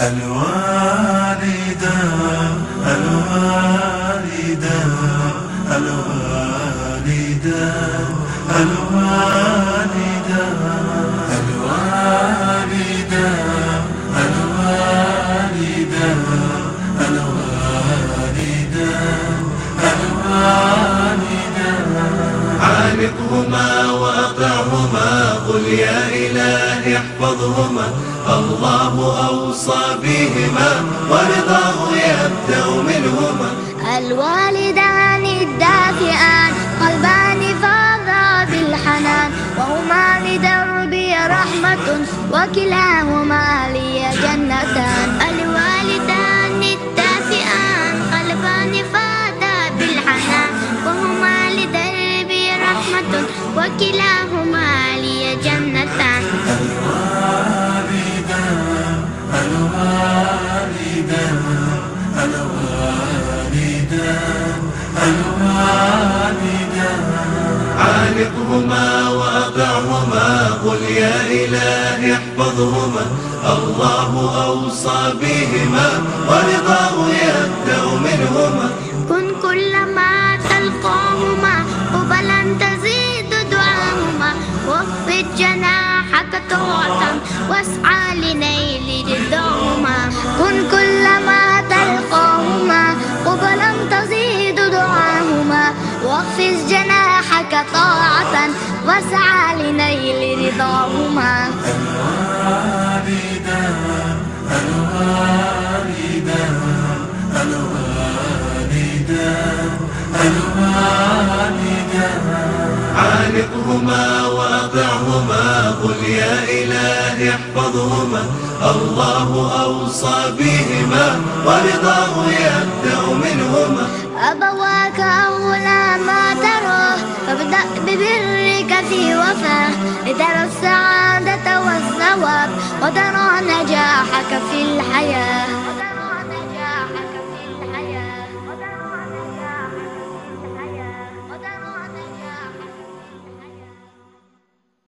الوالدة الوالدة الوالدة الوالدة الوالدة الوالدة الوالدة الوالدة. إلهي احفظهما الله أوصى بهما ورضاه يبدأ منهما. الوالدان الدافئان قلبان فاضا بالحنان. وهما لدربي رحمة وكلاهما لي جنتان. الوالدان الدافئان قلبان بالحنان. وهما لدربي رحمة وكلاهما الوالدة عانقهما وأطعهما قل يا إلهي احفظهما الله أوصى بهما ورضاه يبدأ منهما واخفض جناحك طاعة واسعى لنيل رضاهما. الوالدة الوالدة الوالدة الوالدة عانقهما وأطعهما قل يا إلهي احفظهما. الله أوصى بهما ورضاه يبدأ منهما. أبواك فابدأ ببرك في وفاه لترى السعادة والثواب وترى نجاحك في الحياة.